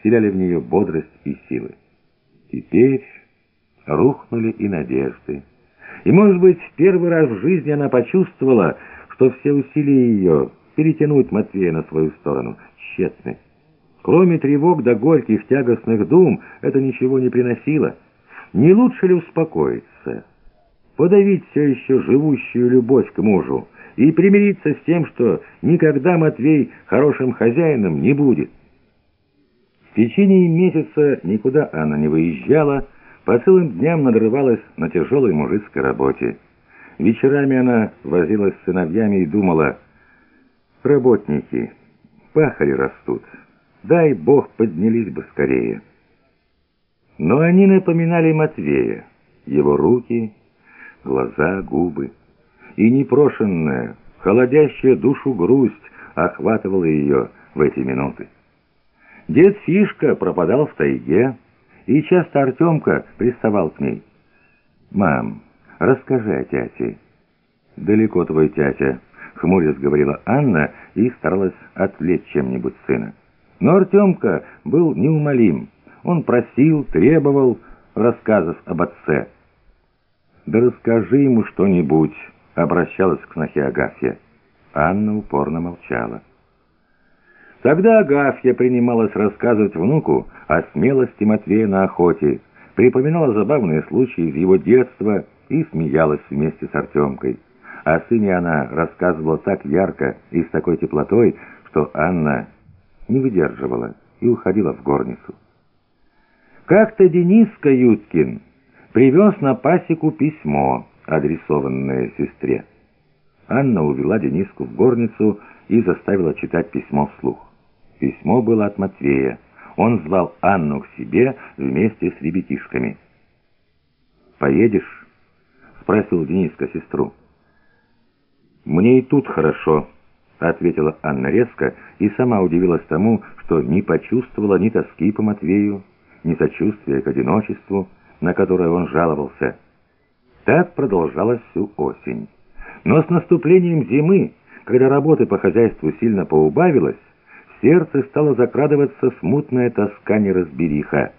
вселяли в нее бодрость и силы. Теперь рухнули и надежды. И, может быть, в первый раз в жизни она почувствовала, что все усилия ее перетянуть Матвея на свою сторону тщетны. Кроме тревог до горьких тягостных дум, это ничего не приносило. Не лучше ли успокоиться, подавить все еще живущую любовь к мужу и примириться с тем, что никогда Матвей хорошим хозяином не будет? В течение месяца никуда она не выезжала, по целым дням надрывалась на тяжелой мужицкой работе. Вечерами она возилась с сыновьями и думала, «Работники, пахари растут, дай Бог поднялись бы скорее». Но они напоминали Матвея, его руки, глаза, губы. И непрошенная, холодящая душу грусть охватывала ее в эти минуты. Дед Фишка пропадал в тайге, и часто Артемка приставал к ней. «Мам, расскажи о тяте». «Далеко твой тятя», — хмурясь говорила Анна и старалась отвлечь чем-нибудь сына. Но Артемка был неумолим. Он просил, требовал рассказов об отце. «Да расскажи ему что-нибудь», — обращалась к снохе Агафья. Анна упорно молчала. Тогда Агафья принималась рассказывать внуку о смелости Матвея на охоте, припоминала забавные случаи из его детства и смеялась вместе с Артемкой. О сыне она рассказывала так ярко и с такой теплотой, что Анна не выдерживала и уходила в горницу. Как-то Денис Каюткин привез на пасеку письмо, адресованное сестре. Анна увела Дениску в горницу и заставила читать письмо вслух. Письмо было от Матвея. Он звал Анну к себе вместе с ребятишками. «Поедешь?» — спросил Дениска сестру. «Мне и тут хорошо», — ответила Анна резко и сама удивилась тому, что не почувствовала ни тоски по Матвею, ни сочувствия к одиночеству, на которое он жаловался. Так продолжалось всю осень. Но с наступлением зимы, когда работы по хозяйству сильно поубавилось, сердце стала закрадываться смутная тоска неразбериха.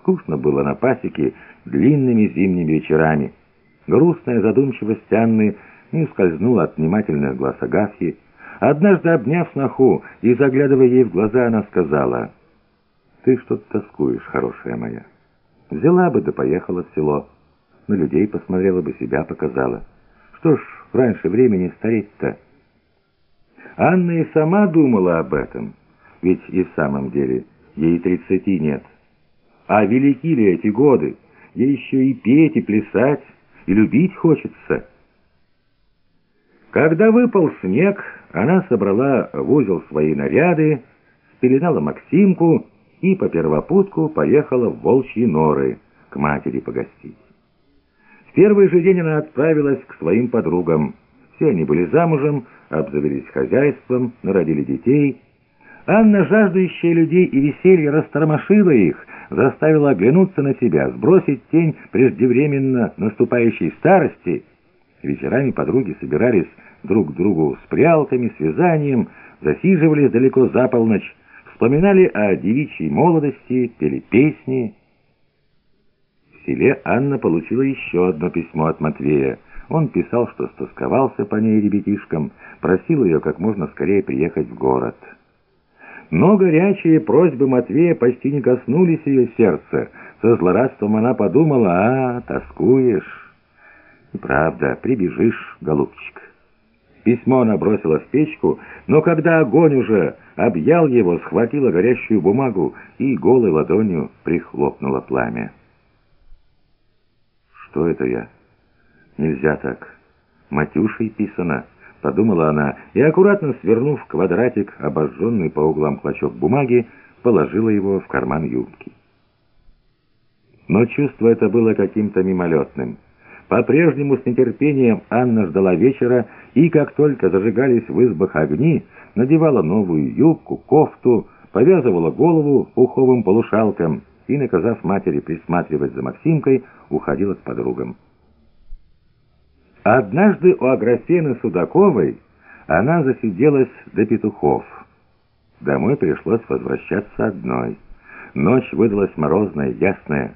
Скучно было на пасеке длинными зимними вечерами. Грустная задумчивость Анны не ускользнула от внимательных глаз Агафьи. Однажды, обняв сноху и заглядывая ей в глаза, она сказала, «Ты что-то тоскуешь, хорошая моя. Взяла бы да поехала в село, на людей посмотрела бы, себя показала. Что ж, раньше времени стареть-то». Анна и сама думала об этом, ведь и в самом деле ей тридцати нет. А велики ли эти годы? Ей еще и петь, и плясать, и любить хочется. Когда выпал снег, она собрала в узел свои наряды, спеленала Максимку и по первопутку поехала в Волчьи норы к матери погостить. В первый же день она отправилась к своим подругам. Все они были замужем, обзавелись хозяйством, народили детей. Анна, жаждущая людей и веселья, растормошила их, заставила оглянуться на себя, сбросить тень преждевременно наступающей старости. Вечерами подруги собирались друг к другу с прялками, с вязанием, засиживались далеко за полночь, вспоминали о девичьей молодости, пели песни. В селе Анна получила еще одно письмо от Матвея. Он писал, что стосковался по ней ребятишкам, просил ее как можно скорее приехать в город. Но горячие просьбы Матвея почти не коснулись ее сердца. Со злорадством она подумала, а, тоскуешь. И правда, прибежишь, голубчик. Письмо она бросила в печку, но когда огонь уже объял его, схватила горящую бумагу и голой ладонью прихлопнула пламя. «Что это я?» Нельзя так. Матюшей писано, подумала она, и, аккуратно свернув квадратик, обожженный по углам клочок бумаги, положила его в карман юбки. Но чувство это было каким-то мимолетным. По-прежнему с нетерпением Анна ждала вечера, и как только зажигались в избах огни, надевала новую юбку, кофту, повязывала голову пуховым полушалком и, наказав матери присматривать за Максимкой, уходила к подругам. Однажды у Аграфены Судаковой она засиделась до петухов. Домой пришлось возвращаться одной. Ночь выдалась морозная, ясная.